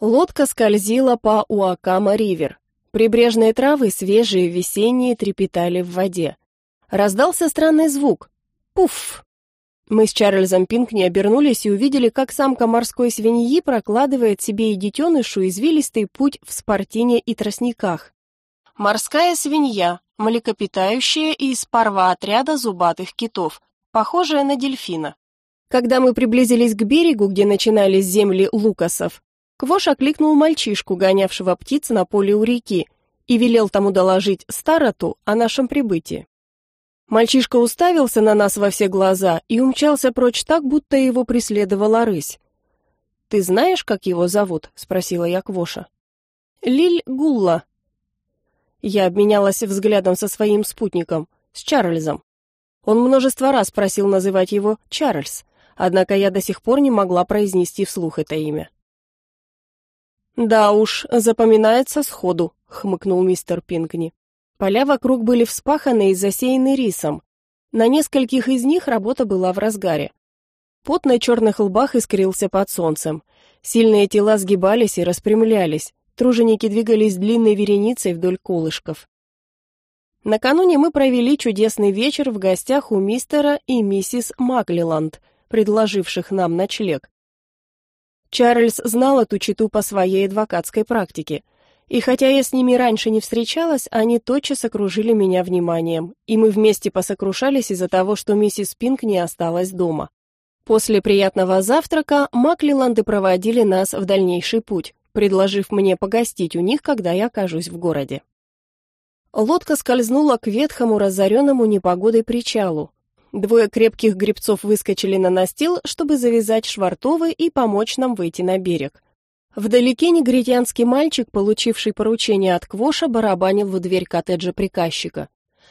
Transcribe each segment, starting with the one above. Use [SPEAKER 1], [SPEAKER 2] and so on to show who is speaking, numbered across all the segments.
[SPEAKER 1] Лодка скользила по Уакама-ривер. Прибрежные травы, свежие, весенние, трепетали в воде. Раздался странный звук. Пуф! Мы с Чарльзом Пинкни обернулись и увидели, как самка морской свиньи прокладывает себе и детенышу извилистый путь в спортине и тростниках. Морская свинья, млекопитающая из парва отряда зубатых китов, похожая на дельфина. Когда мы приблизились к берегу, где начинались земли Лукасов, Квош окликнул мальчишку, гонявшего птиц на поле у реки, и велел тому доложить Староту о нашем прибытии. Мальчишка уставился на нас во все глаза и умчался прочь так, будто его преследовала рысь. «Ты знаешь, как его зовут?» — спросила я Квоша. «Лиль Гулла». Я обменялась взглядом со своим спутником, с Чарльзом. Он множество раз просил называть его Чарльз, однако я до сих пор не могла произнести вслух это имя. «Да уж, запоминается сходу», — хмыкнул мистер Пинкни. Поля вокруг были вспаханы и засеяны рисом. На нескольких из них работа была в разгаре. Пот на черных лбах искрился под солнцем. Сильные тела сгибались и распрямлялись. Труженики двигались длинной вереницей вдоль колышков. Накануне мы провели чудесный вечер в гостях у мистера и миссис Маклиланд, предложивших нам ночлег. Чарльз знал эту читу по своей адвокатской практике. И хотя я с ними раньше не встречалась, они тотчас окружили меня вниманием, и мы вместе посокрушались из-за того, что миссис Пинк не осталась дома. После приятного завтрака Маклиланды проводили нас в дальнейший путь, предложив мне погостить у них, когда я окажусь в городе. Лодка скользнула к ветхому, разоренному непогодой причалу, Двое крепких гребцов выскочили на настил, чтобы завязать швартовы и помочь нам выйти на берег. Вдалеке негритянский мальчик, получивший поручение от Квоша, барабанил в дверь коттеджа приказчика.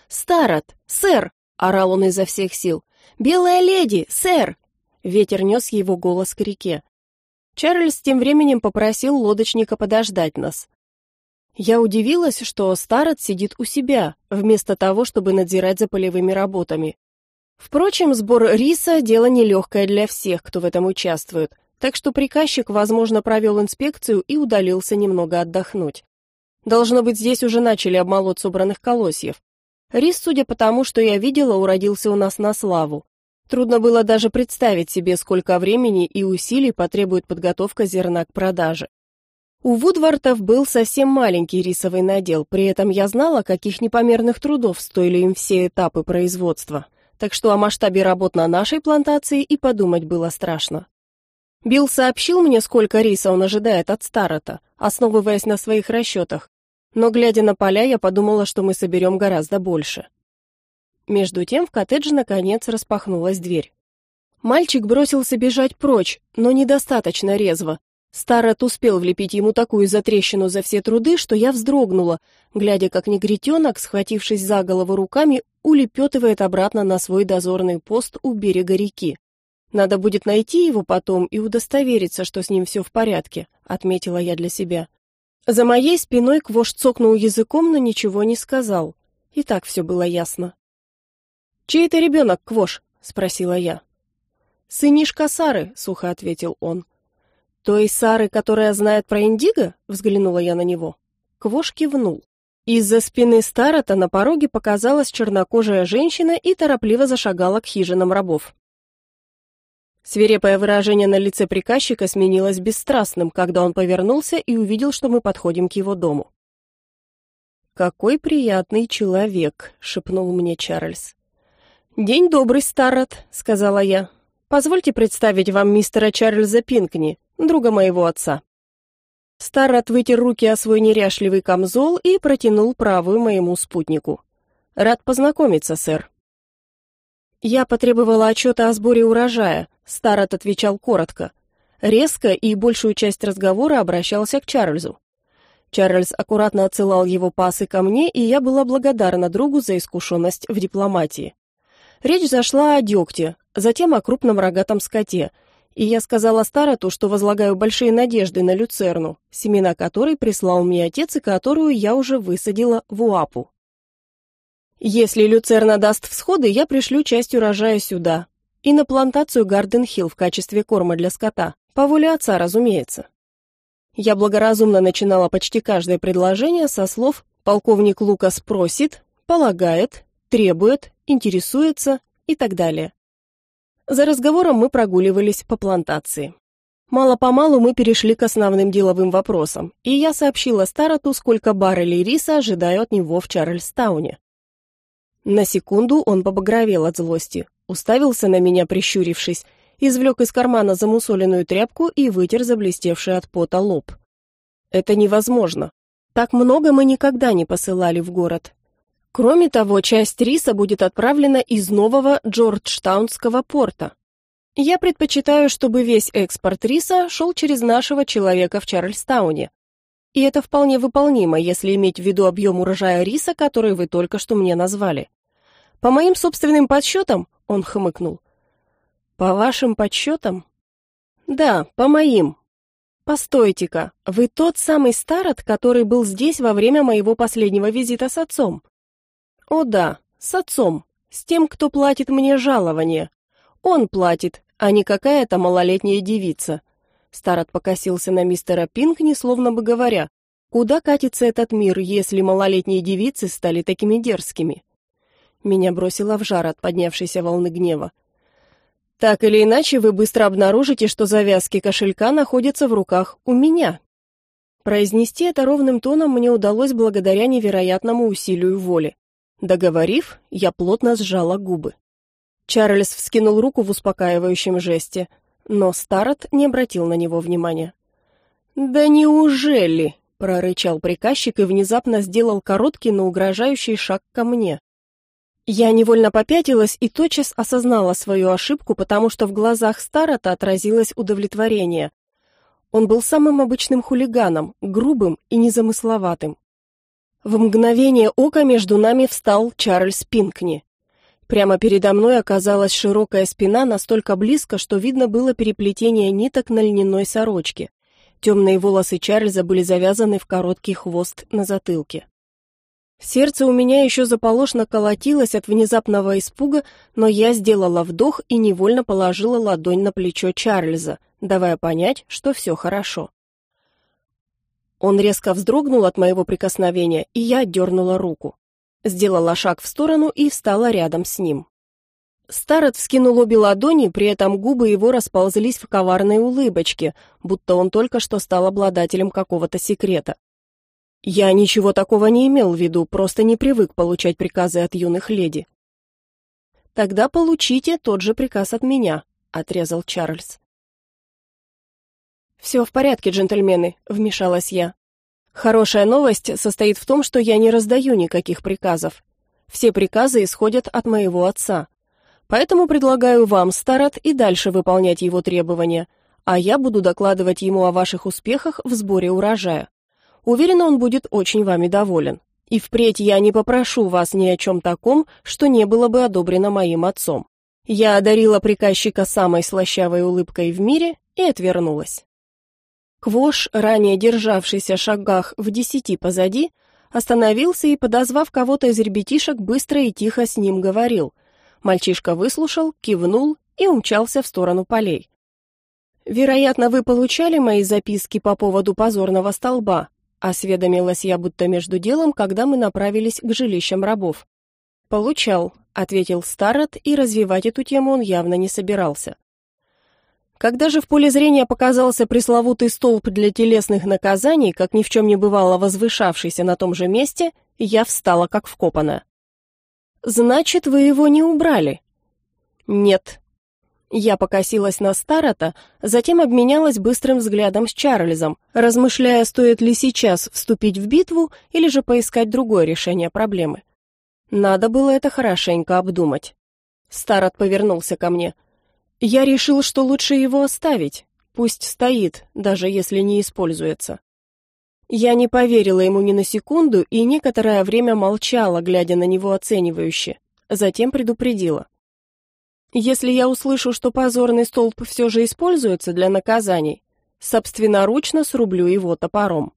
[SPEAKER 1] «Старот! Сэр!» — орал он изо всех сил. «Белая леди! Сэр!» Ветер нес его голос к реке. Чарльз тем временем попросил лодочника подождать нас. Я удивилась, что Старот сидит у себя, вместо того, чтобы надзирать за полевыми работами. Впрочем, сбор риса – дело нелегкое для всех, кто в этом участвует, так что приказчик, возможно, провел инспекцию и удалился немного отдохнуть. Должно быть, здесь уже начали обмолоть собранных колосьев. Рис, судя по тому, что я видела, уродился у нас на славу. Трудно было даже представить себе, сколько времени и усилий потребует подготовка зерна к продаже. У Вудвартов был совсем маленький рисовый надел, при этом я знала, каких непомерных трудов стоили им все этапы производства – так что о масштабе работ на нашей плантации и подумать было страшно. Билл сообщил мне, сколько риса он ожидает от Старота, основываясь на своих расчетах, но, глядя на поля, я подумала, что мы соберем гораздо больше. Между тем в коттедже наконец распахнулась дверь. Мальчик бросился бежать прочь, но недостаточно резво, Старот успел влепить ему такую затрещину за все труды, что я вздрогнула, глядя, как негритенок, схватившись за голову руками, улепетывает обратно на свой дозорный пост у берега реки. Надо будет найти его потом и удостовериться, что с ним все в порядке, отметила я для себя. За моей спиной Квош цокнул языком, но ничего не сказал. И так все было ясно. «Чей это ребенок, Квош?» — спросила я. «Сынишка Сары», — сухо ответил он. «Той Сары, которая знает про Индиго?» — взглянула я на него. Квош кивнул. Из-за спины Старота на пороге показалась чернокожая женщина и торопливо зашагала к хижинам рабов. Свирепое выражение на лице приказчика сменилось бесстрастным, когда он повернулся и увидел, что мы подходим к его дому. «Какой приятный человек», — шепнул мне Чарльз. «День добрый, Старот», — сказала я. «Позвольте представить вам мистера Чарльза Пинкни, друга моего отца. Старрат вытер руки о свой неряшливый камзол и протянул правую моему спутнику. «Рад познакомиться, сэр». Я потребовала отчета о сборе урожая. Старрат отвечал коротко. Резко и большую часть разговора обращался к Чарльзу. Чарльз аккуратно отсылал его пасы ко мне, и я была благодарна другу за искушенность в дипломатии. Речь зашла о дегте, затем о крупном рогатом скоте — и я сказала Староту, что возлагаю большие надежды на люцерну, семена которой прислал мне отец и которую я уже высадила в Уапу. Если люцерна даст всходы, я пришлю часть урожая сюда и на плантацию Гарден-Хилл в качестве корма для скота, по воле отца, разумеется. Я благоразумно начинала почти каждое предложение со слов «полковник Лукас просит», «полагает», «требует», «интересуется» и так далее. За разговором мы прогуливались по плантации. Мало-помалу мы перешли к основным деловым вопросам, и я сообщила Староту, сколько баррелей риса ожидаю от него в Чарльстауне. На секунду он побагровел от злости, уставился на меня, прищурившись, извлек из кармана замусоленную тряпку и вытер заблестевший от пота лоб. «Это невозможно. Так много мы никогда не посылали в город. Кроме того, часть риса будет отправлена из нового Джорджтаунского порта, я предпочитаю, чтобы весь экспорт риса шел через нашего человека в Чарльстауне. И это вполне выполнимо, если иметь в виду объем урожая риса, который вы только что мне назвали. По моим собственным подсчетам, он хмыкнул. По вашим подсчетам? Да, по моим. Постойте-ка, вы тот самый старот, который был здесь во время моего последнего визита с отцом? О да, с отцом, с тем, кто платит мне жалование. Он платит, а не какая-то малолетняя девица. Старот покосился на мистера Пинкни, словно бы говоря, куда катится этот мир, если малолетние девицы стали такими дерзкими? Меня бросило в жар от поднявшейся волны гнева. Так или иначе, вы быстро обнаружите, что завязки кошелька находятся в руках у меня. Произнести это ровным тоном мне удалось благодаря невероятному усилию воли. Договорив, я плотно сжала губы. Чарльз вскинул руку в успокаивающем жесте, но Старот не обратил на него внимания. «Да неужели?» — прорычал приказчик и внезапно сделал короткий, но угрожающий шаг ко мне. Я невольно попятилась и тотчас осознала свою ошибку, потому что в глазах Старота отразилось удовлетворение. Он был самым обычным хулиганом, грубым и незамысловатым. В мгновение ока между нами встал Чарльз Пинкни. Прямо передо мной оказалась широкая спина настолько близко, что видно было переплетение ниток на льняной сорочке. Темные волосы Чарльза были завязаны в короткий хвост на затылке. Сердце у меня еще заполошно колотилось от внезапного испуга, но я сделала вдох и невольно положила ладонь на плечо Чарльза, давая понять, что все хорошо. Он резко вздрогнул от моего прикосновения, и я отдернула руку. Сделала шаг в сторону и встала рядом с ним. Старот вскинул обе ладони, при этом губы его расползлись в коварной улыбочке, будто он только что стал обладателем какого-то секрета. Я ничего такого не имел в виду, просто не привык получать приказы от юных леди. Тогда получите тот же приказ от меня, отрезал Чарльз. «Все в порядке, джентльмены, вмешалась я. Хорошая новость состоит в том, что я не раздаю никаких приказов. Все приказы исходят от моего отца. Поэтому предлагаю вам, Старат, и дальше выполнять его требования, а я буду докладывать ему о ваших успехах в сборе урожая. Уверена, он будет очень вами доволен. И впредь я не попрошу вас ни о чем таком, что не было бы одобрено моим отцом. Я одарила приказчика самой слащавой улыбкой в мире и отвернулась. Квош, ранее державшийся шагах в десяти позади, остановился и, подозвав кого-то из ребятишек, быстро и тихо с ним говорил. Мальчишка выслушал, кивнул и умчался в сторону полей. «Вероятно, вы получали мои записки по поводу позорного столба», осведомилась я будто между делом, когда мы направились к жилищам рабов. «Получал», — ответил Старрет, и развивать эту тему он явно не собирался. Когда же в поле зрения показался пресловутый столб для телесных наказаний, как ни в чем не бывало возвышавшийся на том же месте, я встала как вкопанная. «Значит, вы его не убрали?» «Нет». Я покосилась на Старота, затем обменялась быстрым взглядом с Чарльзом, размышляя, стоит ли сейчас вступить в битву или же поискать другое решение проблемы. Надо было это хорошенько обдумать. Старот повернулся ко мне – я решил, что лучше его оставить. Пусть стоит, даже если не используется. Я не поверила ему ни на секунду и некоторое время молчала, глядя на него оценивающе. Затем предупредила. Если я услышу, что позорный столб все же используется для наказаний, собственноручно срублю его топором.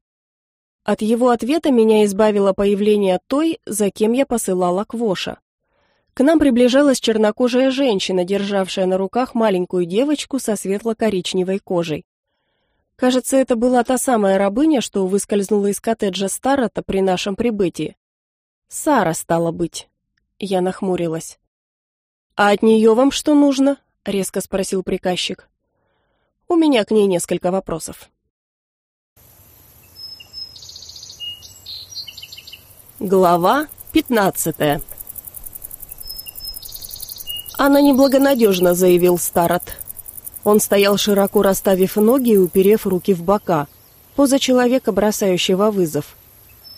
[SPEAKER 1] От его ответа меня избавило появление той, за кем я посылала Квоша. К нам приближалась чернокожая женщина, державшая на руках маленькую девочку со светло-коричневой кожей. Кажется, это была та самая рабыня, что выскользнула из коттеджа Старота при нашем прибытии. Сара стала быть. Я нахмурилась. «А от нее вам что нужно?» — резко спросил приказчик. «У меня к ней несколько вопросов». Глава пятнадцатая «Она неблагонадежна», — заявил Старот. Он стоял широко расставив ноги и уперев руки в бока, поза человека, бросающего вызов.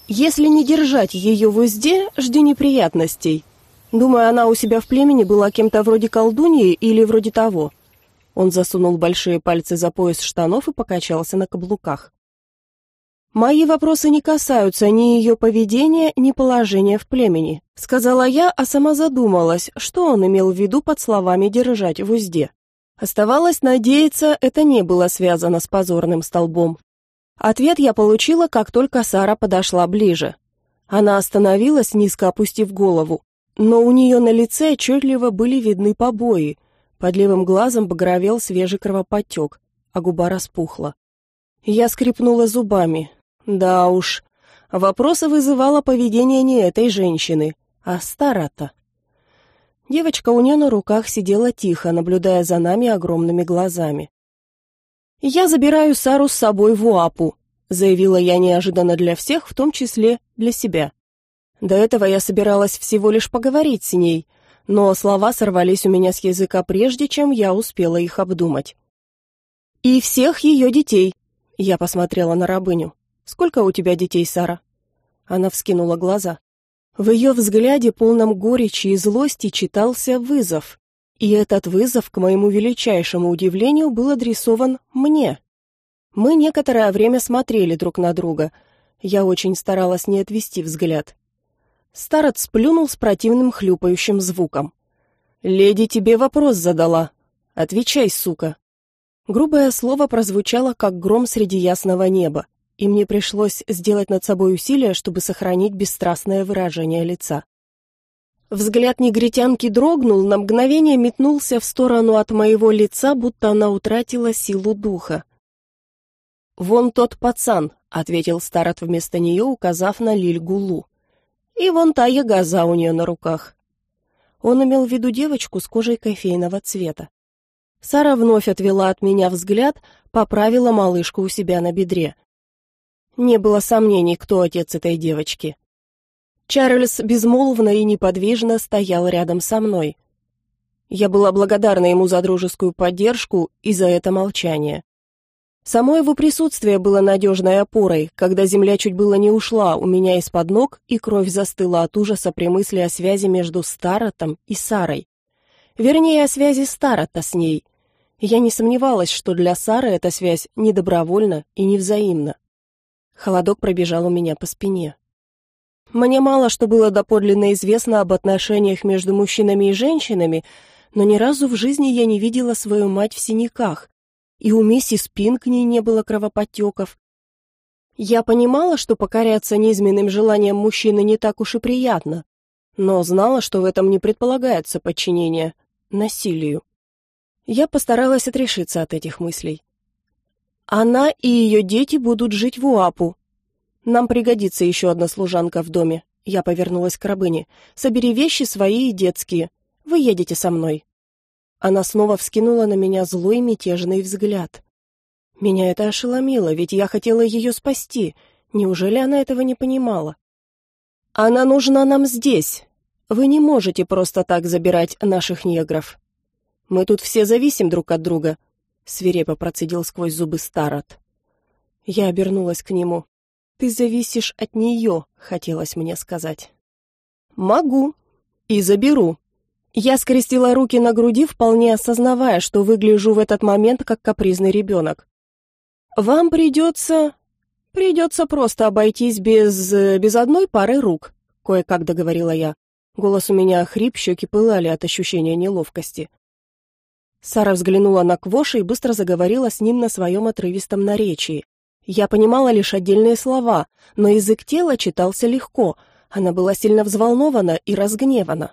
[SPEAKER 1] «Если не держать ее в узде, жди неприятностей. Думаю, она у себя в племени была кем-то вроде колдуньи или вроде того». Он засунул большие пальцы за пояс штанов и покачался на каблуках. «Мои вопросы не касаются ни ее поведения, ни положения в племени», сказала я, а сама задумалась, что он имел в виду под словами «держать в узде». Оставалось надеяться, это не было связано с позорным столбом. Ответ я получила, как только Сара подошла ближе. Она остановилась, низко опустив голову, но у нее на лице отчетливо были видны побои, под левым глазом багровел свежий кровоподтек, а губа распухла. Я скрипнула зубами. Да уж, вопросы вызывало поведение не этой женщины, а Старата. Девочка у нее на руках сидела тихо, наблюдая за нами огромными глазами. «Я забираю Сару с собой в Уапу», — заявила я неожиданно для всех, в том числе для себя. До этого я собиралась всего лишь поговорить с ней, но слова сорвались у меня с языка прежде, чем я успела их обдумать. «И всех ее детей», — я посмотрела на рабыню. «Сколько у тебя детей, Сара?» Она вскинула глаза. В ее взгляде, полном горечи и злости, читался вызов. И этот вызов, к моему величайшему удивлению, был адресован мне. Мы некоторое время смотрели друг на друга. Я очень старалась не отвести взгляд. Старец сплюнул с противным хлюпающим звуком. «Леди тебе вопрос задала. Отвечай, сука». Грубое слово прозвучало, как гром среди ясного неба и мне пришлось сделать над собой усилие, чтобы сохранить бесстрастное выражение лица. Взгляд негритянки дрогнул, на мгновение метнулся в сторону от моего лица, будто она утратила силу духа. «Вон тот пацан», — ответил Старот вместо нее, указав на Лиль-Гулу. «И вон та ягоза у нее на руках». Он имел в виду девочку с кожей кофейного цвета. Сара вновь отвела от меня взгляд, поправила малышку у себя на бедре. Не было сомнений, кто отец этой девочки. Чарльз безмолвно и неподвижно стоял рядом со мной. Я была благодарна ему за дружескую поддержку и за это молчание. Само его присутствие было надежной опорой, когда земля чуть было не ушла у меня из-под ног, и кровь застыла от ужаса при мысли о связи между Старотом и Сарой. Вернее, о связи Старота с ней. Я не сомневалась, что для Сары эта связь недобровольна и невзаимна. Холодок пробежал у меня по спине. Мне мало что было доподлинно известно об отношениях между мужчинами и женщинами, но ни разу в жизни я не видела свою мать в синяках, и у миссис Пинкни не было кровоподтеков. Я понимала, что покоряться низменным желаниям мужчины не так уж и приятно, но знала, что в этом не предполагается подчинение насилию. Я постаралась отрешиться от этих мыслей. Она и ее дети будут жить в Уапу. Нам пригодится еще одна служанка в доме. Я повернулась к рабыне. Собери вещи свои и детские. Вы едете со мной. Она снова вскинула на меня злой мятежный взгляд. Меня это ошеломило, ведь я хотела ее спасти. Неужели она этого не понимала? Она нужна нам здесь. Вы не можете просто так забирать наших негров. Мы тут все зависим друг от друга свирепо процедил сквозь зубы Старот. Я обернулась к нему. Ты зависишь от нее, хотелось мне сказать. Могу и заберу. Я скрестила руки на груди, вполне осознавая, что выгляжу в этот момент как капризный ребенок. Вам придется... придется просто обойтись без... без одной пары рук, кое-как договорила я. Голос у меня хрип, щеки пылали от ощущения неловкости. Сара взглянула на Квоша и быстро заговорила с ним на своем отрывистом наречии. Я понимала лишь отдельные слова, но язык тела читался легко. Она была сильно взволнована и разгневана.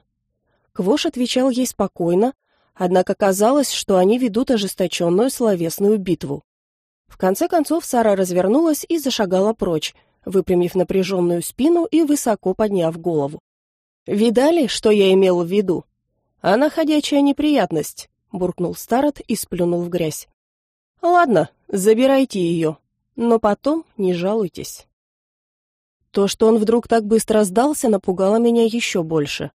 [SPEAKER 1] Квош отвечал ей спокойно, однако казалось, что они ведут ожесточенную словесную битву. В конце концов Сара развернулась и зашагала прочь, выпрямив напряженную спину и высоко подняв голову. «Видали, что я имел в виду?» «Она ходячая неприятность», — буркнул Старот и сплюнул в грязь. «Ладно, забирайте ее, но потом не жалуйтесь». То, что он вдруг так быстро сдался, напугало меня еще больше.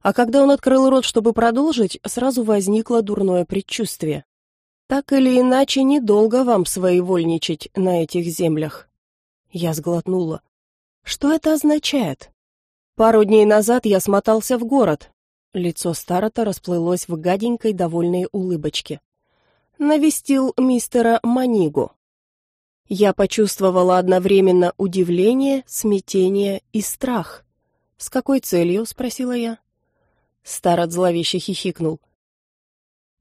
[SPEAKER 1] А когда он открыл рот, чтобы продолжить, сразу возникло дурное предчувствие. Так или иначе, недолго вам своевольничать на этих землях. Я сглотнула. Что это означает? Пару дней назад я смотался в город. Лицо Старота расплылось в гаденькой довольной улыбочке. Навестил мистера Манигу. Я почувствовала одновременно удивление, смятение и страх. «С какой целью?» — спросила я. Старот зловеще хихикнул.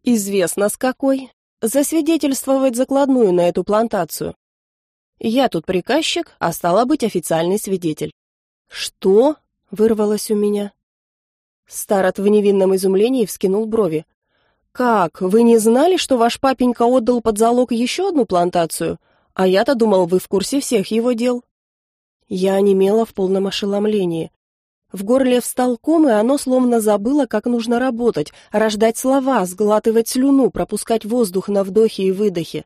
[SPEAKER 1] «Известно, с какой. Засвидетельствовать закладную на эту плантацию. Я тут приказчик, а стала быть официальный свидетель». «Что?» — вырвалось у меня. Старот в невинном изумлении вскинул брови. «Как, вы не знали, что ваш папенька отдал под залог еще одну плантацию? А я-то думал, вы в курсе всех его дел». Я онемела в полном ошеломлении. В горле встал ком, и оно словно забыло, как нужно работать, рождать слова, сглатывать слюну, пропускать воздух на вдохе и выдохе.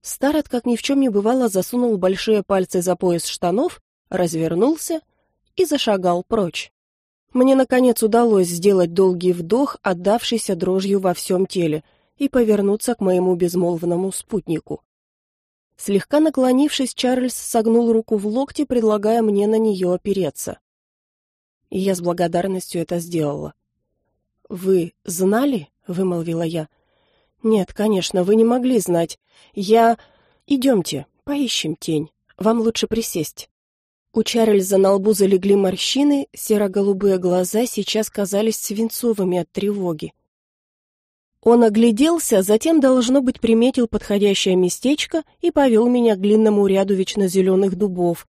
[SPEAKER 1] Старот, как ни в чем не бывало, засунул большие пальцы за пояс штанов, развернулся и зашагал прочь. Мне, наконец, удалось сделать долгий вдох, отдавшийся дрожью во всем теле, и повернуться к моему безмолвному спутнику. Слегка наклонившись, Чарльз согнул руку в локте, предлагая мне на нее опереться и я с благодарностью это сделала. «Вы знали?» — вымолвила я. «Нет, конечно, вы не могли знать. Я... Идемте, поищем тень. Вам лучше присесть». У Чарльза на лбу залегли морщины, серо-голубые глаза сейчас казались свинцовыми от тревоги. Он огляделся, затем, должно быть, приметил подходящее местечко и повел меня к длинному ряду вечно зеленых дубов,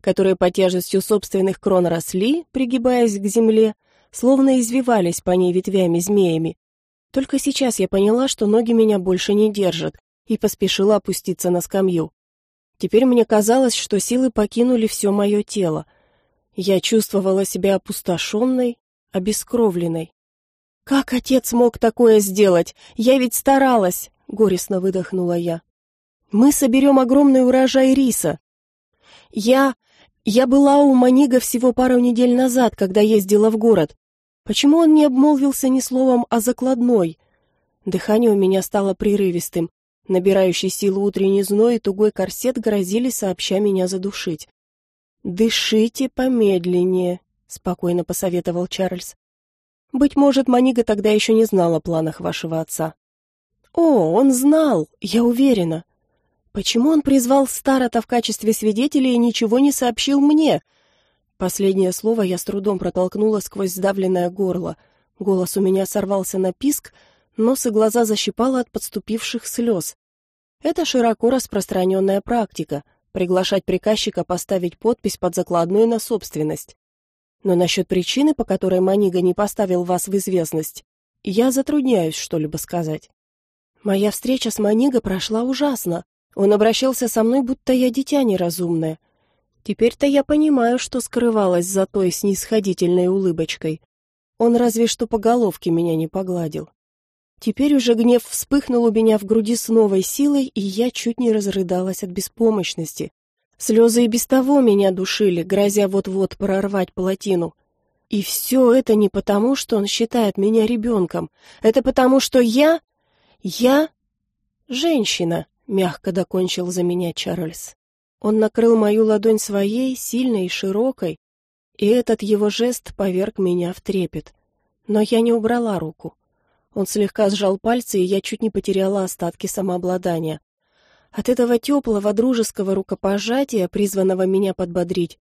[SPEAKER 1] которые по тяжестью собственных крон росли, пригибаясь к земле, словно извивались по ней ветвями-змеями. Только сейчас я поняла, что ноги меня больше не держат, и поспешила опуститься на скамью. Теперь мне казалось, что силы покинули все мое тело. Я чувствовала себя опустошенной, обескровленной. «Как отец мог такое сделать? Я ведь старалась!» — горестно выдохнула я. «Мы соберем огромный урожай риса. Я... Я была у Манига всего пару недель назад, когда ездила в город. Почему он не обмолвился ни словом о закладной? Дыхание у меня стало прерывистым. Набирающий силу утренний зной и тугой корсет грозили сообща меня задушить. «Дышите помедленнее», — спокойно посоветовал Чарльз. «Быть может, Манига тогда еще не знал о планах вашего отца». «О, он знал, я уверена. Почему он призвал Старота в качестве свидетеля и ничего не сообщил мне? Последнее слово я с трудом протолкнула сквозь сдавленное горло. Голос у меня сорвался на писк, нос и глаза защипало от подступивших слез. Это широко распространенная практика — приглашать приказчика поставить подпись под закладную на собственность. Но насчет причины, по которой Манига не поставил вас в известность, я затрудняюсь что-либо сказать. Моя встреча с Маниго прошла ужасно. Он обращался со мной, будто я дитя неразумное. Теперь-то я понимаю, что скрывалось за той снисходительной улыбочкой. Он разве что по головке меня не погладил. Теперь уже гнев вспыхнул у меня в груди с новой силой, и я чуть не разрыдалась от беспомощности. Слезы и без того меня душили, грозя вот-вот прорвать плотину. И все это не потому, что он считает меня ребенком. Это потому, что я... Я... женщина. Мягко докончил за меня Чарльз. Он накрыл мою ладонь своей, сильной и широкой, и этот его жест поверг меня в трепет. Но я не убрала руку. Он слегка сжал пальцы, и я чуть не потеряла остатки самообладания. От этого теплого дружеского рукопожатия, призванного меня подбодрить,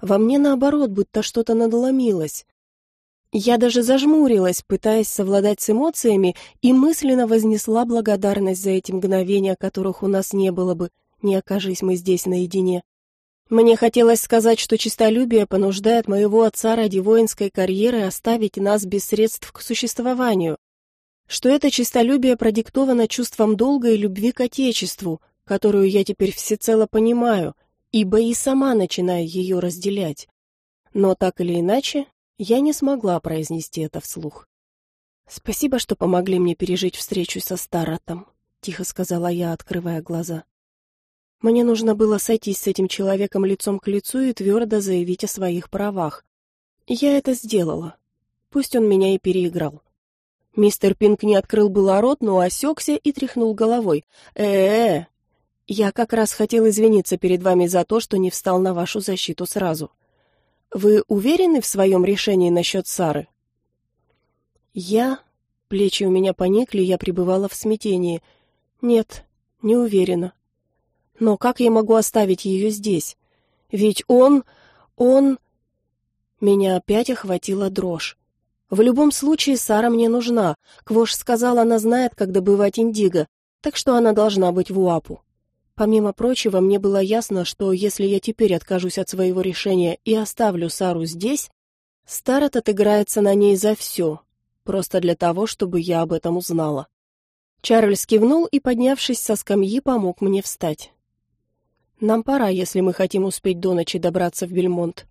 [SPEAKER 1] во мне, наоборот, будто что-то надломилось. Я даже зажмурилась, пытаясь совладать с эмоциями, и мысленно вознесла благодарность за эти мгновения, которых у нас не было бы, не окажись мы здесь наедине. Мне хотелось сказать, что честолюбие понуждает моего отца ради воинской карьеры оставить нас без средств к существованию, что это честолюбие продиктовано чувством долга и любви к Отечеству, которую я теперь всецело понимаю, ибо и сама начинаю ее разделять. Но так или иначе, я не смогла произнести это вслух. «Спасибо, что помогли мне пережить встречу со Старотом», — тихо сказала я, открывая глаза. Мне нужно было сойтись с этим человеком лицом к лицу и твердо заявить о своих правах. Я это сделала. Пусть он меня и переиграл. Мистер Пинк не открыл было рот, но осекся и тряхнул головой. «Э-э-э! Я как раз хотел извиниться перед вами за то, что не встал на вашу защиту сразу. Вы уверены в своем решении насчет Сары?» Я... Плечи у меня поникли, я пребывала в смятении. Нет, не уверена. Но как я могу оставить ее здесь? Ведь он... он... Меня опять охватила дрожь. В любом случае, Сара мне нужна. Квош сказал, она знает, как добывать индиго, так что она должна быть в Уапу. Помимо прочего, мне было ясно, что если я теперь откажусь от своего решения и оставлю Сару здесь, Старот отыграется на ней за все, просто для того, чтобы я об этом узнала. Чарльз кивнул и, поднявшись со скамьи, помог мне встать. «Нам пора, если мы хотим успеть до ночи добраться в Бельмонт.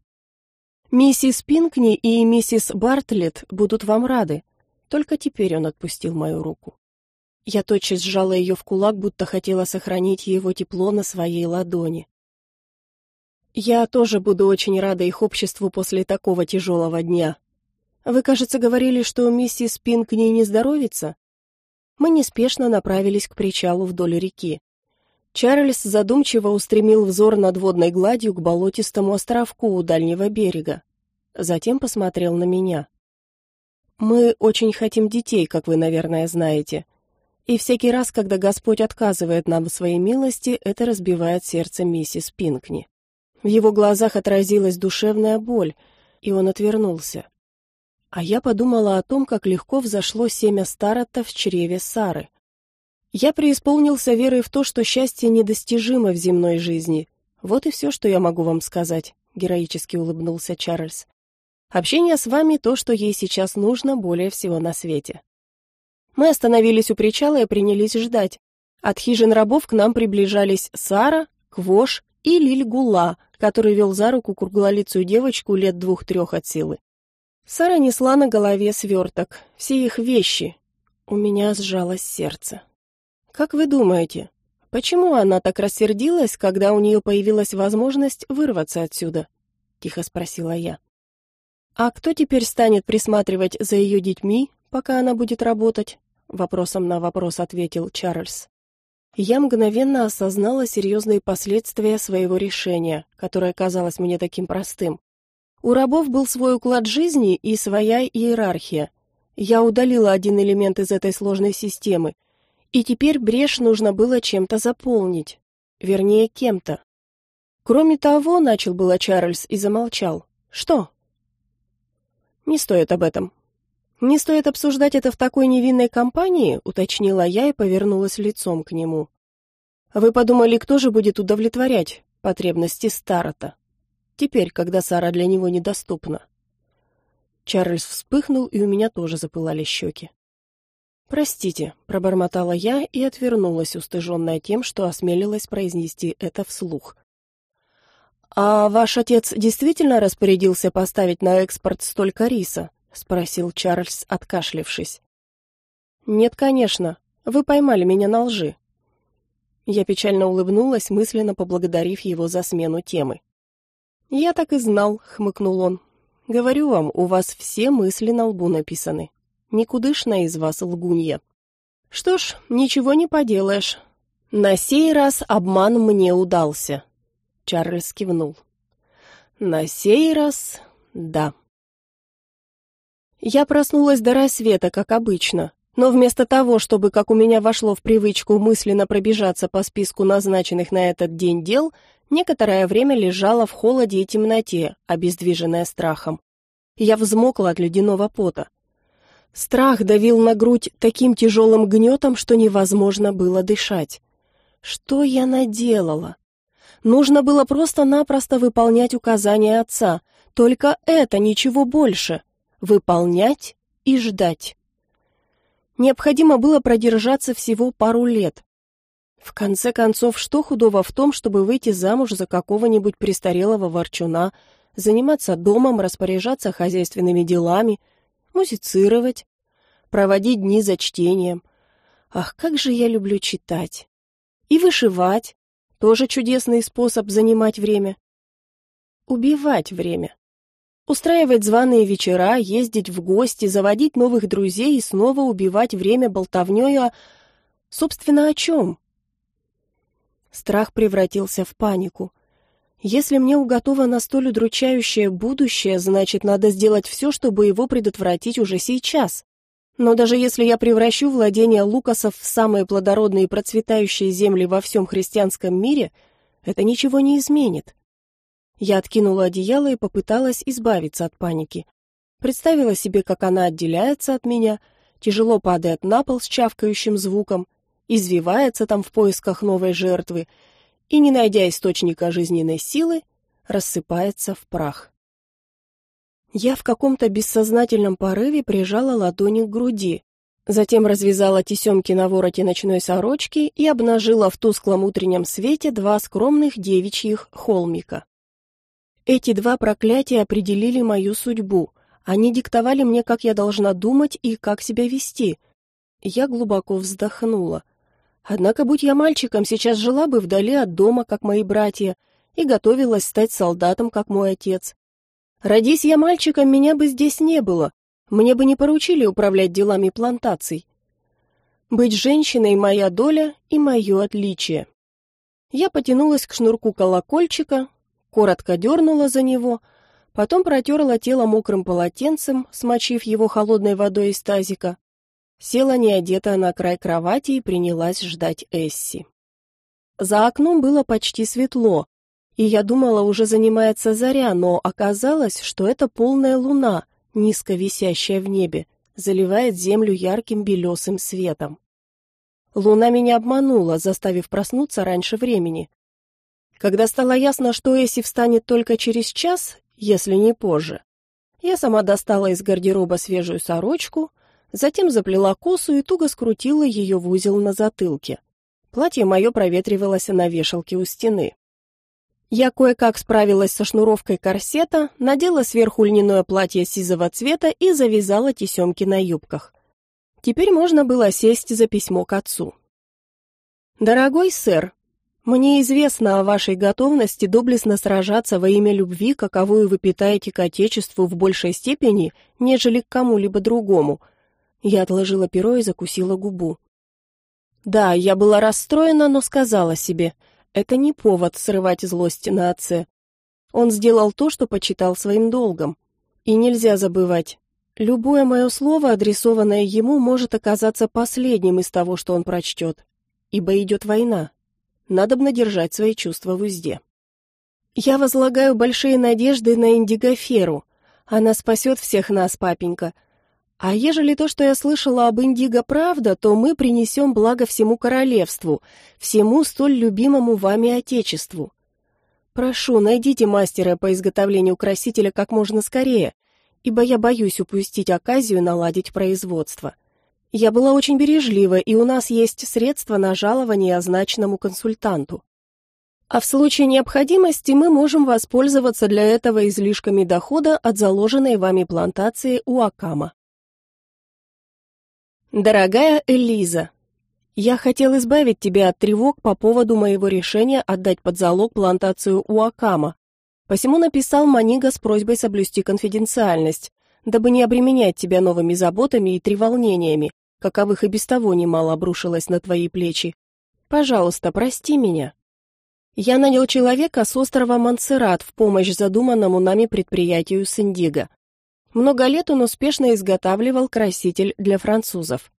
[SPEAKER 1] Миссис Пинкни и миссис Бартлетт будут вам рады». Только теперь он отпустил мою руку. Я тотчас сжала ее в кулак, будто хотела сохранить его тепло на своей ладони. «Я тоже буду очень рада их обществу после такого тяжелого дня. Вы, кажется, говорили, что миссис Пинкни не здоровится?» Мы неспешно направились к причалу вдоль реки. Чарльз задумчиво устремил взор над водной гладью к болотистому островку у дальнего берега. Затем посмотрел на меня. «Мы очень хотим детей, как вы, наверное, знаете. И всякий раз, когда Господь отказывает нам в своей милости, это разбивает сердце миссис Пинкни». В его глазах отразилась душевная боль, и он отвернулся. А я подумала о том, как легко взошло семя Старота в чреве Сары. Я преисполнился верой в то, что счастье недостижимо в земной жизни. Вот и все, что я могу вам сказать, героически улыбнулся Чарльз. Общение с вами то, что ей сейчас нужно более всего на свете. Мы остановились у причала и принялись ждать. От хижин рабов к нам приближались Сара, Квош и Лиль Гула, который вел за руку круглолицую девочку лет двух-трех от силы. Сара несла на голове сверток, все их вещи. У меня сжалось сердце. Как вы думаете, почему она так рассердилась, когда у нее появилась возможность вырваться отсюда? Тихо спросила я. А кто теперь станет присматривать за ее детьми, пока она будет работать? Вопросом на вопрос ответил Чарльз. Я мгновенно осознала серьезные последствия своего решения, которое казалось мне таким простым. У рабов был свой уклад жизни и своя иерархия. Я удалила один элемент из этой сложной системы, и теперь брешь нужно было чем-то заполнить. Вернее, кем-то. Кроме того, начал было Чарльз и замолчал. Что? Не стоит об этом. Не стоит обсуждать это в такой невинной компании, уточнила я и повернулась лицом к нему. Вы подумали, кто же будет удовлетворять потребности Старота? Теперь, когда Сара для него недоступна. Чарльз вспыхнул, и у меня тоже запылали щеки. «Простите», — пробормотала я и отвернулась, устыженная тем, что осмелилась произнести это вслух. «А ваш отец действительно распорядился поставить на экспорт столько риса?» — спросил Чарльз, откашлившись. «Нет, конечно. Вы поймали меня на лжи». Я печально улыбнулась, мысленно поблагодарив его за смену темы. «Я так и знал», — хмыкнул он. «Говорю вам, у вас все мысли на лбу написаны. Никудышная из вас лгунья. Что ж, ничего не поделаешь. На сей раз обман мне удался. Чарльз кивнул. На сей раз да. Я проснулась до рассвета, как обычно, но вместо того, чтобы, как у меня вошло в привычку, мысленно пробежаться по списку назначенных на этот день дел, некоторое время лежала в холоде и темноте, обездвиженная страхом. Я взмокла от ледяного пота. Страх давил на грудь таким тяжелым гнетом, что невозможно было дышать. Что я наделала? Нужно было просто-напросто выполнять указания отца. Только это, ничего больше. Выполнять и ждать. Необходимо было продержаться всего пару лет. В конце концов, что худого в том, чтобы выйти замуж за какого-нибудь престарелого ворчуна, заниматься домом, распоряжаться хозяйственными делами, музицировать, проводить дни за чтением. Ах, как же я люблю читать! И вышивать, тоже чудесный способ занимать время. Убивать время. Устраивать званые вечера, ездить в гости, заводить новых друзей и снова убивать время болтовнёй о... Собственно, о чем? Страх превратился в панику. Если мне уготовано столь удручающее будущее, значит, надо сделать все, чтобы его предотвратить уже сейчас. Но даже если я превращу владения Лукасов в самые плодородные и процветающие земли во всем христианском мире, это ничего не изменит. Я откинула одеяло и попыталась избавиться от паники. Представила себе, как она отделяется от меня, тяжело падает на пол с чавкающим звуком, извивается там в поисках новой жертвы и, не найдя источника жизненной силы, рассыпается в прах. Я в каком-то бессознательном порыве прижала ладони к груди, затем развязала тесемки на вороте ночной сорочки и обнажила в тусклом утреннем свете два скромных девичьих холмика. Эти два проклятия определили мою судьбу. Они диктовали мне, как я должна думать и как себя вести. Я глубоко вздохнула. Однако, будь я мальчиком, сейчас жила бы вдали от дома, как мои братья, и готовилась стать солдатом, как мой отец. Родись я мальчиком, меня бы здесь не было. Мне бы не поручили управлять делами плантаций. Быть женщиной — моя доля и мое отличие. Я потянулась к шнурку колокольчика, коротко дернула за него, потом протерла тело мокрым полотенцем, смочив его холодной водой из тазика, села неодетая на край кровати и принялась ждать Эсси. За окном было почти светло, и я думала, уже занимается заря, но оказалось, что это полная луна, низко висящая в небе, заливает землю ярким белесым светом. Луна меня обманула, заставив проснуться раньше времени. Когда стало ясно, что Эсси встанет только через час, если не позже, я сама достала из гардероба свежую сорочку, затем заплела косу и туго скрутила ее в узел на затылке. Платье мое проветривалось на вешалке у стены. Я кое-как справилась со шнуровкой корсета, надела сверху льняное платье сизого цвета и завязала тесемки на юбках. Теперь можно было сесть за письмо к отцу. «Дорогой сэр, мне известно о вашей готовности доблестно сражаться во имя любви, каковую вы питаете к Отечеству в большей степени, нежели к кому-либо другому. Я отложила перо и закусила губу. Да, я была расстроена, но сказала себе, это не повод срывать злость на отце. Он сделал то, что почитал своим долгом. И нельзя забывать, любое мое слово, адресованное ему, может оказаться последним из того, что он прочтет, ибо идет война. Надобно держать свои чувства в узде. Я возлагаю большие надежды на Индигоферу. Она спасет всех нас, папенька. А ежели то, что я слышала об Индиго, правда, то мы принесем благо всему королевству, всему столь любимому вами отечеству. Прошу, найдите мастера по изготовлению красителя как можно скорее, ибо я боюсь упустить оказию наладить производство. Я была очень бережлива, и у нас есть средства на жалование означенному консультанту. А в случае необходимости мы можем воспользоваться для этого излишками дохода от заложенной вами плантации у Акама. Дорогая Элиза, я хотел избавить тебя от тревог по поводу моего решения отдать под залог плантацию у Акама. Посему написал Манига с просьбой соблюсти конфиденциальность, дабы не обременять тебя новыми заботами и треволнениями, каковых и без того немало обрушилось на твои плечи. Пожалуйста, прости меня. Я нанял человека с острова Монсеррат в помощь задуманному нами предприятию с Индиго. Много лет он успешно изготавливал краситель для французов.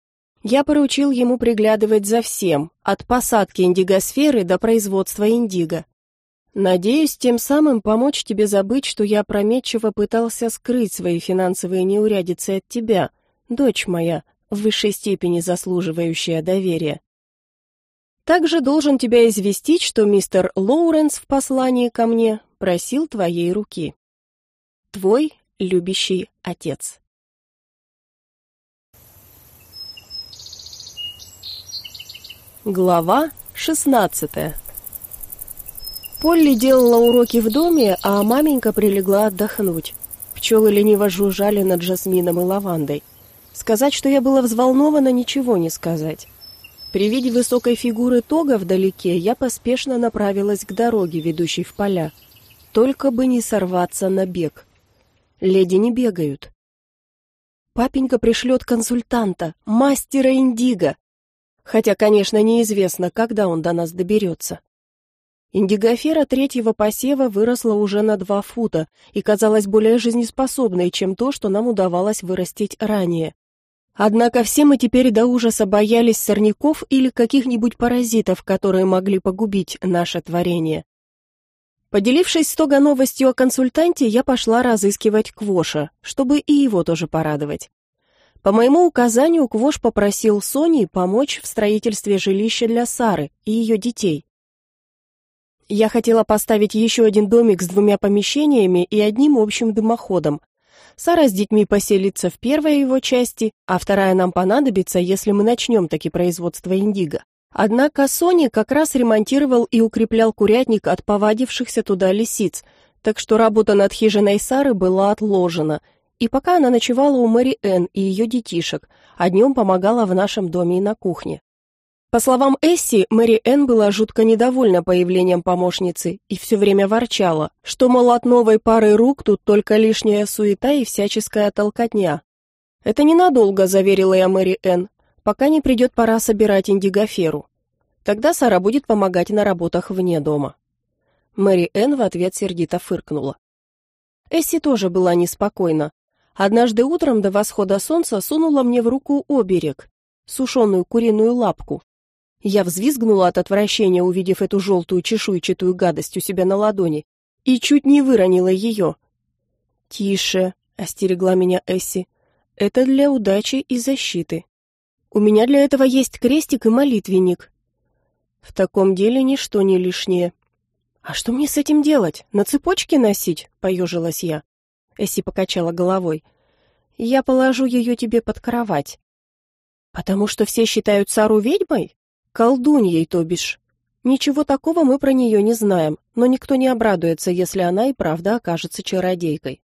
[SPEAKER 1] Я поручил ему приглядывать за всем, от посадки индигосферы до производства индиго. Надеюсь, тем самым помочь тебе забыть, что я опрометчиво пытался скрыть свои финансовые неурядицы от тебя, дочь моя, в высшей степени заслуживающая доверия. Также должен тебя известить, что мистер Лоуренс в послании ко мне просил твоей руки. Твой любящий отец. Глава Шестнадцатое. Полли делала уроки в доме, а маменька прилегла отдохнуть. Пчелы лениво жужжали над жасмином и лавандой. Сказать, что я была взволнована, ничего не сказать. При виде высокой фигуры Тога вдалеке я поспешно направилась к дороге, ведущей в поля. Только бы не сорваться на бег. Леди не бегают. Папенька пришлет консультанта, мастера Индиго. Хотя, конечно, неизвестно, когда он до нас доберется. Индигофера третьего посева выросла уже на два фута и казалась более жизнеспособной, чем то, что нам удавалось вырастить ранее. Однако все мы теперь до ужаса боялись сорняков или каких-нибудь паразитов, которые могли погубить наше творение. Поделившись с Тога новостью о консультанте, я пошла разыскивать Квоша, чтобы и его тоже порадовать. По моему указанию Квош попросил Сони помочь в строительстве жилища для Сары и ее детей. Я хотела поставить еще один домик с двумя помещениями и одним общим дымоходом. Сара с детьми поселится в первой его части, а вторая нам понадобится, если мы начнем таки производство индиго. Однако Сони как раз ремонтировал и укреплял курятник от повадившихся туда лисиц, так что работа над хижиной Сары была отложена, и пока она ночевала у Мэри Энн и ее детишек, а днем помогала в нашем доме и на кухне. По словам Эсси, Мэри Энн была жутко недовольна появлением помощницы и все время ворчала, что, мол, от новой пары рук тут только лишняя суета и всяческая толкотня. «Это ненадолго», — заверила я Мэри Энн, «пока не придет пора собирать индигоферу. Тогда Сара будет помогать на работах вне дома». Мэри Энн в ответ сердито фыркнула. Эсси тоже была неспокойна. Однажды утром до восхода солнца сунула мне в руку оберег, сушеную куриную лапку, я взвизгнула от отвращения, увидев эту желтую чешуйчатую гадость у себя на ладони, и чуть не выронила ее. «Тише», — остерегла меня Эсси, — «это для удачи и защиты. У меня для этого есть крестик и молитвенник». «В таком деле ничто не лишнее». «А что мне с этим делать? На цепочке носить?» — поежилась я. Эсси покачала головой. «Я положу ее тебе под кровать». «Потому что все считают Сару ведьмой?» Колдуньей, то бишь. Ничего такого мы про нее не знаем, но никто не обрадуется, если она и правда окажется чародейкой.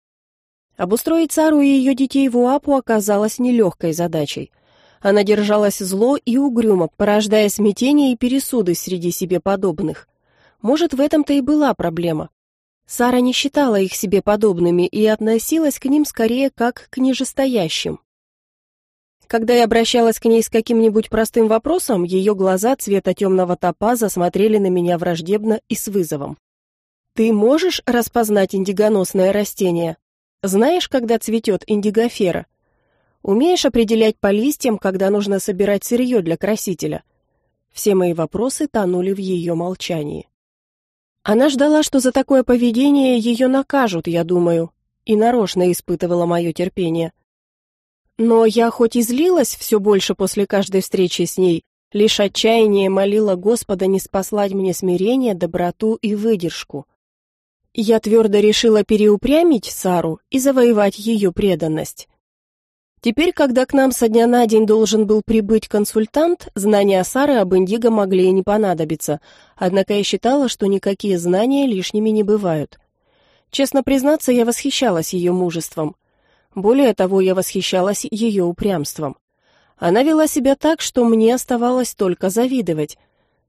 [SPEAKER 1] Обустроить Сару и ее детей в Уапу оказалось нелегкой задачей. Она держалась зло и угрюмо, порождая смятение и пересуды среди себе подобных. Может, в этом-то и была проблема. Сара не считала их себе подобными и относилась к ним скорее как к нижестоящим. Когда я обращалась к ней с каким-нибудь простым вопросом, ее глаза цвета темного топаза смотрели на меня враждебно и с вызовом. «Ты можешь распознать индигоносное растение? Знаешь, когда цветет индигофера? Умеешь определять по листьям, когда нужно собирать сырье для красителя?» Все мои вопросы тонули в ее молчании. Она ждала, что за такое поведение ее накажут, я думаю, и нарочно испытывала мое терпение. Но я хоть и злилась все больше после каждой встречи с ней, лишь отчаяние молила Господа не спаслать мне смирение, доброту и выдержку. Я твердо решила переупрямить Сару и завоевать ее преданность. Теперь, когда к нам со дня на день должен был прибыть консультант, знания Сары об Индиго могли и не понадобиться, однако я считала, что никакие знания лишними не бывают. Честно признаться, я восхищалась ее мужеством – более того, я восхищалась ее упрямством. Она вела себя так, что мне оставалось только завидовать.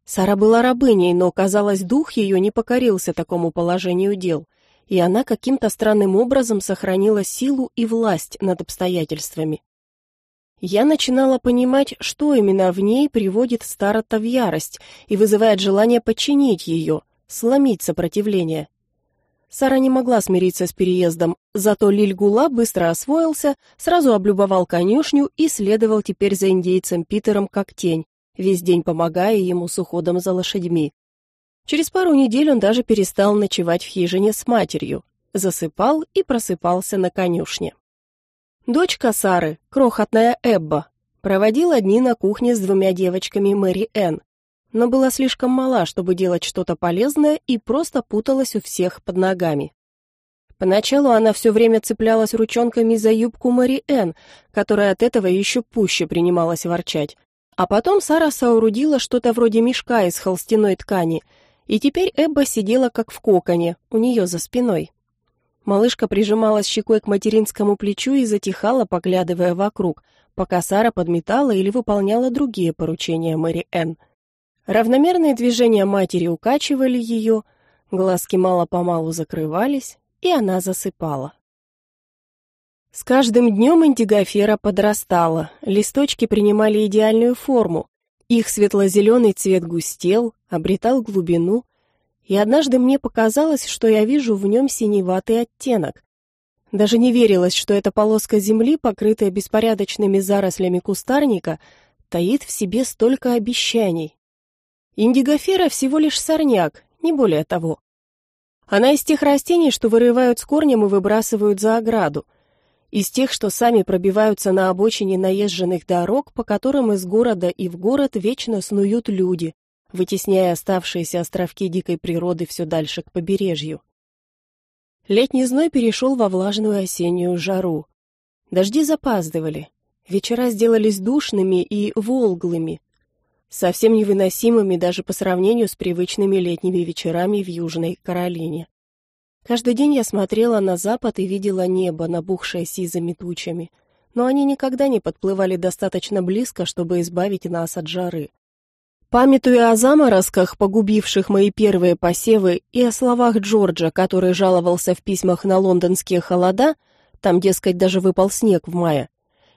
[SPEAKER 1] Сара была рабыней, но, казалось, дух ее не покорился такому положению дел, и она каким-то странным образом сохранила силу и власть над обстоятельствами. Я начинала понимать, что именно в ней приводит Старота в ярость и вызывает желание подчинить ее, сломить сопротивление. Сара не могла смириться с переездом, зато Лильгула быстро освоился, сразу облюбовал конюшню и следовал теперь за индейцем Питером как тень, весь день помогая ему с уходом за лошадьми. Через пару недель он даже перестал ночевать в хижине с матерью, засыпал и просыпался на конюшне. Дочка Сары, крохотная Эбба, проводила дни на кухне с двумя девочками Мэри Энн, но была слишком мала, чтобы делать что-то полезное и просто путалась у всех под ногами. Поначалу она все время цеплялась ручонками за юбку Мари Энн, которая от этого еще пуще принималась ворчать. А потом Сара соорудила что-то вроде мешка из холстяной ткани, и теперь Эбба сидела как в коконе, у нее за спиной. Малышка прижималась щекой к материнскому плечу и затихала, поглядывая вокруг, пока Сара подметала или выполняла другие поручения Мэри Энн. Равномерные движения матери укачивали ее, глазки мало-помалу закрывались, и она засыпала. С каждым днем индигофера подрастала, листочки принимали идеальную форму, их светло-зеленый цвет густел, обретал глубину, и однажды мне показалось, что я вижу в нем синеватый оттенок. Даже не верилось, что эта полоска земли, покрытая беспорядочными зарослями кустарника, таит в себе столько обещаний. Индигофера всего лишь сорняк, не более того. Она из тех растений, что вырывают с корнем и выбрасывают за ограду — из тех, что сами пробиваются на обочине наезженных дорог, по которым из города и в город вечно снуют люди, вытесняя оставшиеся островки дикой природы все дальше к побережью. Летний зной перешел во влажную осеннюю жару. Дожди запаздывали, вечера сделались душными и волглыми, совсем невыносимыми даже по сравнению с привычными летними вечерами в Южной Каролине. Каждый день я смотрела на запад и видела небо, набухшее сизыми тучами, но они никогда не подплывали достаточно близко, чтобы избавить нас от жары. Памятуя о заморозках, погубивших мои первые посевы, и о словах Джорджа, который жаловался в письмах на лондонские холода, там, дескать, даже выпал снег в мае,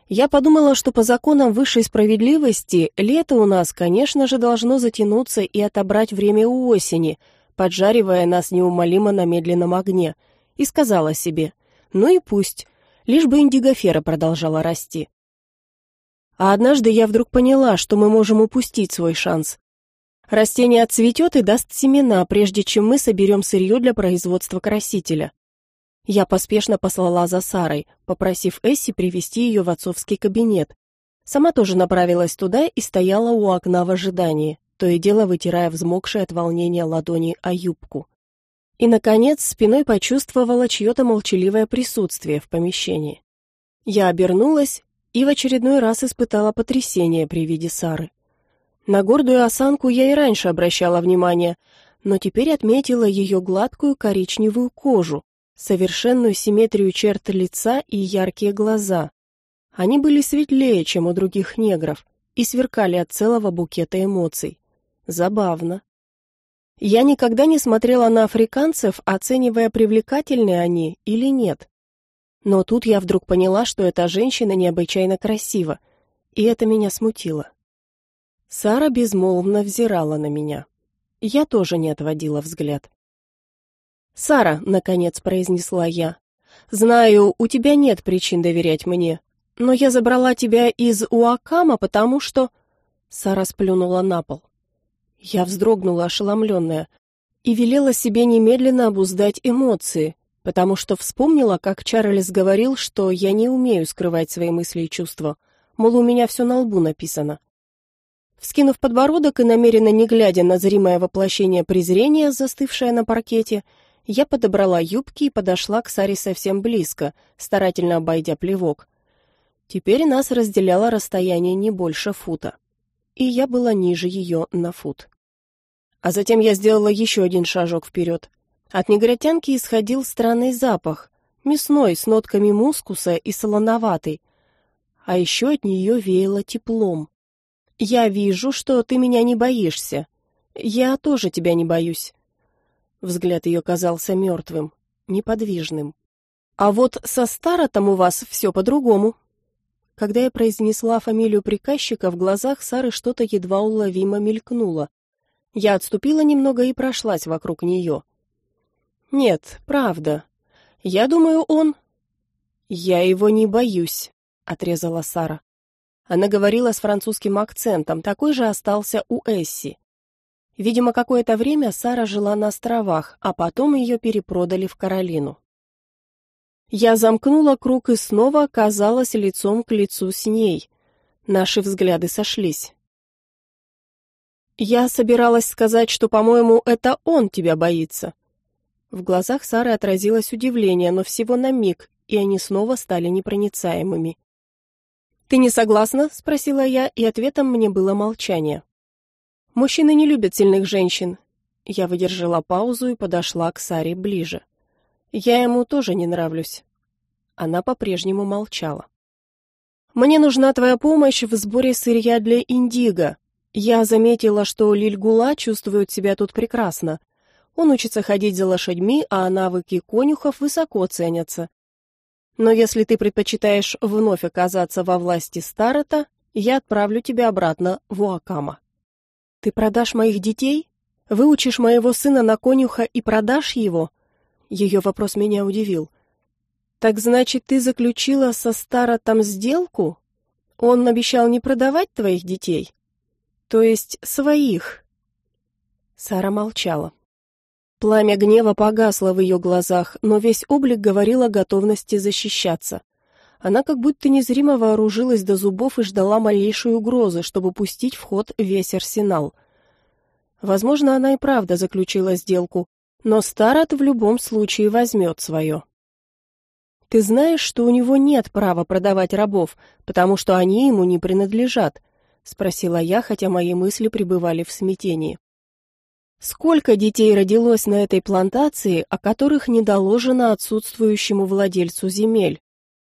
[SPEAKER 1] я подумала, что по законам высшей справедливости лето у нас, конечно же, должно затянуться и отобрать время у осени — поджаривая нас неумолимо на медленном огне, и сказала себе, ну и пусть, лишь бы индигофера продолжала расти. А однажды я вдруг поняла, что мы можем упустить свой шанс. Растение отцветет и даст семена, прежде чем мы соберем сырье для производства красителя. Я поспешно послала за Сарой, попросив Эсси привести ее в отцовский кабинет. Сама тоже направилась туда и стояла у окна в ожидании то и дело вытирая взмокшие от волнения ладони о юбку. И, наконец, спиной почувствовала чье-то молчаливое присутствие в помещении. Я обернулась и в очередной раз испытала потрясение при виде Сары. На гордую осанку я и раньше обращала внимание, но теперь отметила ее гладкую коричневую кожу, совершенную симметрию черт лица и яркие глаза. Они были светлее, чем у других негров, и сверкали от целого букета эмоций. Забавно. Я никогда не смотрела на африканцев, оценивая, привлекательны они или нет. Но тут я вдруг поняла, что эта женщина необычайно красива, и это меня смутило. Сара безмолвно взирала на меня. Я тоже не отводила взгляд. «Сара», — наконец произнесла я, — «знаю, у тебя нет причин доверять мне, но я забрала тебя из Уакама, потому что...» Сара сплюнула на пол. Я вздрогнула, ошеломленная, и велела себе немедленно обуздать эмоции, потому что вспомнила, как Чарльз говорил, что я не умею скрывать свои мысли и чувства, мол, у меня все на лбу написано. Вскинув подбородок и намеренно не глядя на зримое воплощение презрения, застывшее на паркете, я подобрала юбки и подошла к Саре совсем близко, старательно обойдя плевок. Теперь нас разделяло расстояние не больше фута, и я была ниже ее на фут. А затем я сделала еще один шажок вперед. От негритянки исходил странный запах, мясной, с нотками мускуса и солоноватый. А еще от нее веяло теплом. «Я вижу, что ты меня не боишься. Я тоже тебя не боюсь». Взгляд ее казался мертвым, неподвижным. «А вот со Старотом у вас все по-другому». Когда я произнесла фамилию приказчика, в глазах Сары что-то едва уловимо мелькнуло. Я отступила немного и прошлась вокруг нее. «Нет, правда. Я думаю, он...» «Я его не боюсь», — отрезала Сара. Она говорила с французским акцентом, такой же остался у Эсси. Видимо, какое-то время Сара жила на островах, а потом ее перепродали в Каролину. Я замкнула круг и снова оказалась лицом к лицу с ней. Наши взгляды сошлись. Я собиралась сказать, что, по-моему, это он тебя боится. В глазах Сары отразилось удивление, но всего на миг, и они снова стали непроницаемыми. «Ты не согласна?» — спросила я, и ответом мне было молчание. «Мужчины не любят сильных женщин». Я выдержала паузу и подошла к Саре ближе. «Я ему тоже не нравлюсь». Она по-прежнему молчала. «Мне нужна твоя помощь в сборе сырья для индиго. Я заметила, что Лильгула чувствует себя тут прекрасно. Он учится ходить за лошадьми, а навыки конюхов высоко ценятся. Но если ты предпочитаешь вновь оказаться во власти Старота, я отправлю тебя обратно в Уакама. Ты продашь моих детей? Выучишь моего сына на конюха и продашь его? Ее вопрос меня удивил. Так значит, ты заключила со Старотом сделку? Он обещал не продавать твоих детей? То есть своих? Сара молчала. Пламя гнева погасло в ее глазах, но весь облик говорил о готовности защищаться. Она как будто незримо вооружилась до зубов и ждала малейшей угрозы, чтобы пустить в ход весь арсенал. Возможно, она и правда заключила сделку, но Старот в любом случае возьмет свое. «Ты знаешь, что у него нет права продавать рабов, потому что они ему не принадлежат?» — спросила я, хотя мои мысли пребывали в смятении. Сколько детей родилось на этой плантации, о которых не доложено отсутствующему владельцу земель?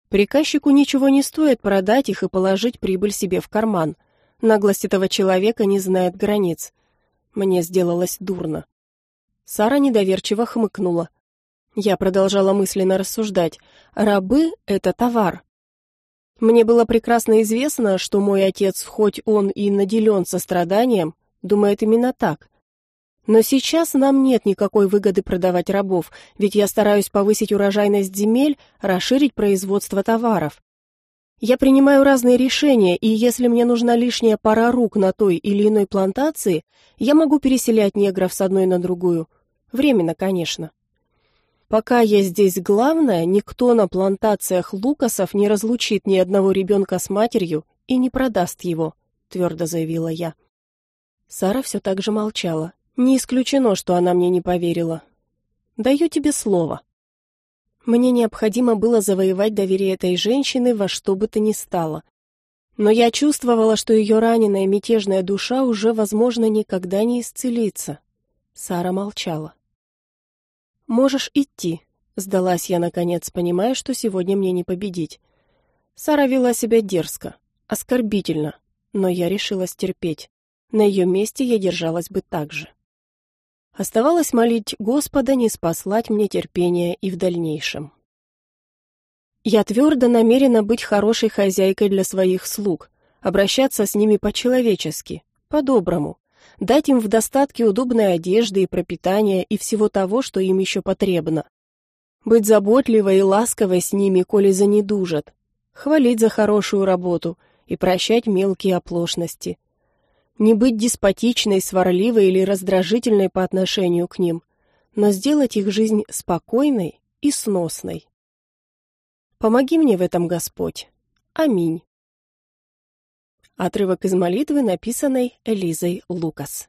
[SPEAKER 1] Приказчику ничего не стоит продать их и положить прибыль себе в карман. Наглость этого человека не знает границ. Мне сделалось дурно. Сара недоверчиво хмыкнула. Я продолжала мысленно рассуждать. Рабы — это товар. Мне было прекрасно известно, что мой отец, хоть он и наделен состраданием, думает именно так — но сейчас нам нет никакой выгоды продавать рабов, ведь я стараюсь повысить урожайность земель, расширить производство товаров. Я принимаю разные решения, и если мне нужна лишняя пара рук на той или иной плантации, я могу переселять негров с одной на другую. Временно, конечно. Пока я здесь главное, никто на плантациях Лукасов не разлучит ни одного ребенка с матерью и не продаст его, твердо заявила я. Сара все так же молчала. Не исключено, что она мне не поверила. Даю тебе слово. Мне необходимо было завоевать доверие этой женщины во что бы то ни стало. Но я чувствовала, что ее раненая мятежная душа уже, возможно, никогда не исцелится. Сара молчала. «Можешь идти», — сдалась я, наконец, понимая, что сегодня мне не победить. Сара вела себя дерзко, оскорбительно, но я решила стерпеть. На ее месте я держалась бы так же. Оставалось молить Господа не спаслать мне терпения и в дальнейшем. Я твердо намерена быть хорошей хозяйкой для своих слуг, обращаться с ними по-человечески, по-доброму, дать им в достатке удобной одежды и пропитания и всего того, что им еще потребно. Быть заботливой и ласковой с ними, коли занедужат, хвалить за хорошую работу и прощать мелкие оплошности – не быть деспотичной, сварливой или раздражительной по отношению к ним, но сделать их жизнь спокойной и сносной. Помоги мне в этом, Господь. Аминь. Отрывок из молитвы, написанной Элизой Лукас.